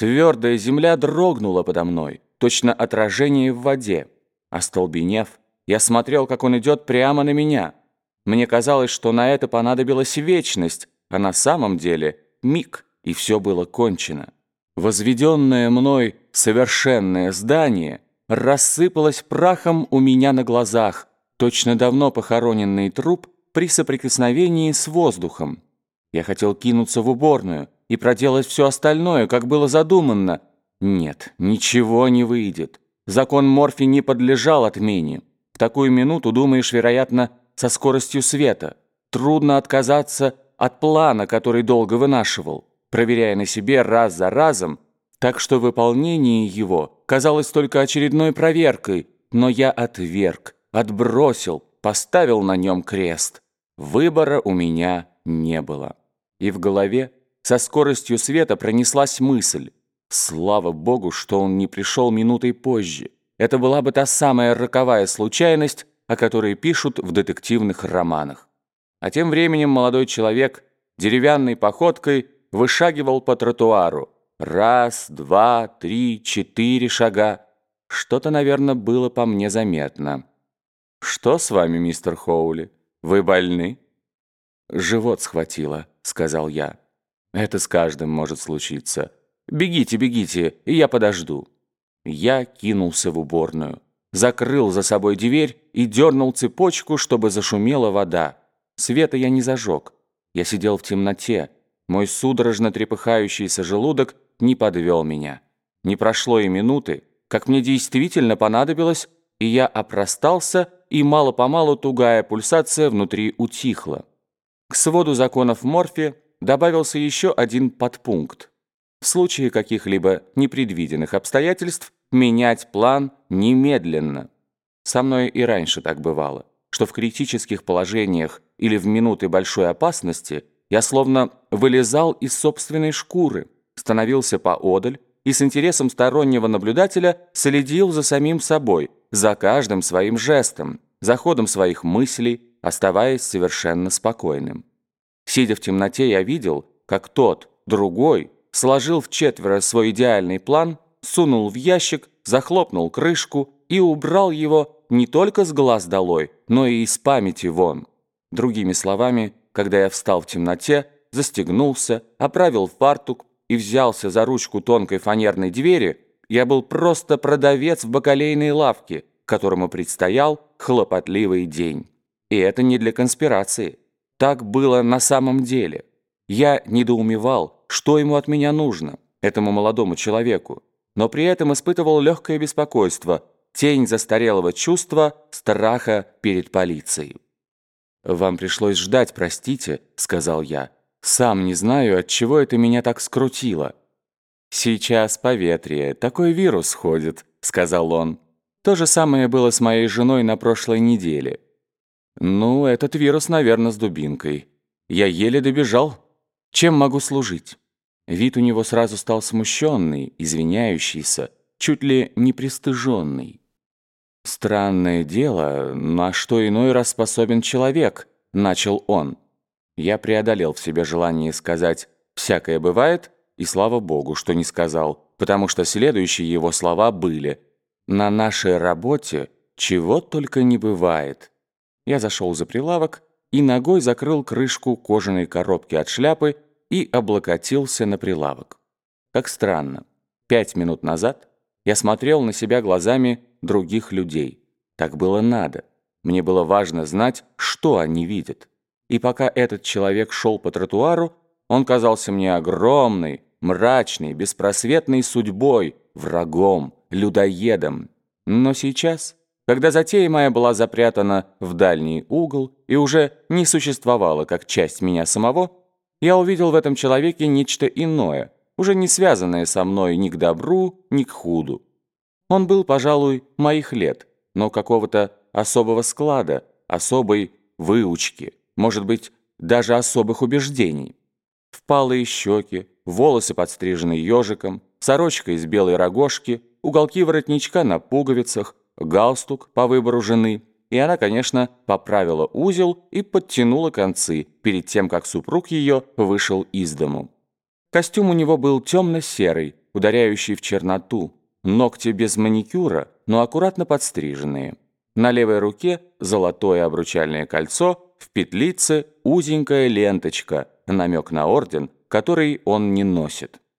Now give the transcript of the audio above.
Твердая земля дрогнула подо мной, точно отражение в воде. Остолбенев, я смотрел, как он идет прямо на меня. Мне казалось, что на это понадобилась вечность, а на самом деле миг, и все было кончено. Возведенное мной совершенное здание рассыпалось прахом у меня на глазах, точно давно похороненный труп при соприкосновении с воздухом. Я хотел кинуться в уборную и проделать все остальное, как было задумано. Нет, ничего не выйдет. Закон Морфи не подлежал отмене. В такую минуту думаешь, вероятно, со скоростью света. Трудно отказаться от плана, который долго вынашивал, проверяя на себе раз за разом, так что выполнение его казалось только очередной проверкой, но я отверг, отбросил, поставил на нем крест. Выбора у меня не было. И в голове со скоростью света пронеслась мысль. Слава богу, что он не пришел минутой позже. Это была бы та самая роковая случайность, о которой пишут в детективных романах. А тем временем молодой человек деревянной походкой вышагивал по тротуару. Раз, два, три, четыре шага. Что-то, наверное, было по мне заметно. «Что с вами, мистер Хоули? Вы больны?» «Живот схватило», — сказал я. «Это с каждым может случиться. Бегите, бегите, я подожду». Я кинулся в уборную, закрыл за собой дверь и дернул цепочку, чтобы зашумела вода. Света я не зажег. Я сидел в темноте. Мой судорожно трепыхающийся желудок не подвел меня. Не прошло и минуты, как мне действительно понадобилось, и я опростался, и мало-помалу тугая пульсация внутри утихла. К своду законов Морфи добавился еще один подпункт. В случае каких-либо непредвиденных обстоятельств менять план немедленно. Со мной и раньше так бывало, что в критических положениях или в минуты большой опасности я словно вылезал из собственной шкуры, становился поодаль и с интересом стороннего наблюдателя следил за самим собой, за каждым своим жестом, за ходом своих мыслей, оставаясь совершенно спокойным. Сидя в темноте, я видел, как тот, другой, сложил в четверо свой идеальный план, сунул в ящик, захлопнул крышку и убрал его не только с глаз долой, но и из памяти вон. Другими словами, когда я встал в темноте, застегнулся, оправил фартук и взялся за ручку тонкой фанерной двери, я был просто продавец в бакалейной лавке, которому предстоял хлопотливый день. И это не для конспирации. Так было на самом деле. Я недоумевал, что ему от меня нужно, этому молодому человеку, но при этом испытывал легкое беспокойство, тень застарелого чувства страха перед полицией. «Вам пришлось ждать, простите», — сказал я. «Сам не знаю, от чего это меня так скрутило». «Сейчас поветрие, такой вирус ходит», — сказал он. То же самое было с моей женой на прошлой неделе. Ну, этот вирус, наверное, с дубинкой. Я еле добежал. Чем могу служить? Вид у него сразу стал смущенный, извиняющийся, чуть ли не пристыженный. «Странное дело, на что иной раз способен человек», — начал он. Я преодолел в себе желание сказать «всякое бывает», и слава богу, что не сказал, потому что следующие его слова были на нашей работе чего только не бывает. Я зашел за прилавок и ногой закрыл крышку кожаной коробки от шляпы и облокотился на прилавок. Как странно. Пять минут назад я смотрел на себя глазами других людей. Так было надо. Мне было важно знать, что они видят. И пока этот человек шел по тротуару, он казался мне огромной, мрачной, беспросветной судьбой, врагом, людоедом. Но сейчас, когда затея моя была запрятана в дальний угол и уже не существовала как часть меня самого, я увидел в этом человеке нечто иное, уже не связанное со мной ни к добру, ни к худу. Он был, пожалуй, моих лет, но какого-то особого склада, особой выучки, может быть, даже особых убеждений. Впалые щеки, волосы подстрижены ежиком, сорочка из белой рогожки, уголки воротничка на пуговицах, галстук по выбору жены, и она, конечно, поправила узел и подтянула концы перед тем, как супруг ее вышел из дому. Костюм у него был темно-серый, ударяющий в черноту. Ногти без маникюра, но аккуратно подстриженные. На левой руке золотое обручальное кольцо, в петлице узенькая ленточка, намек на орден, который он не носит.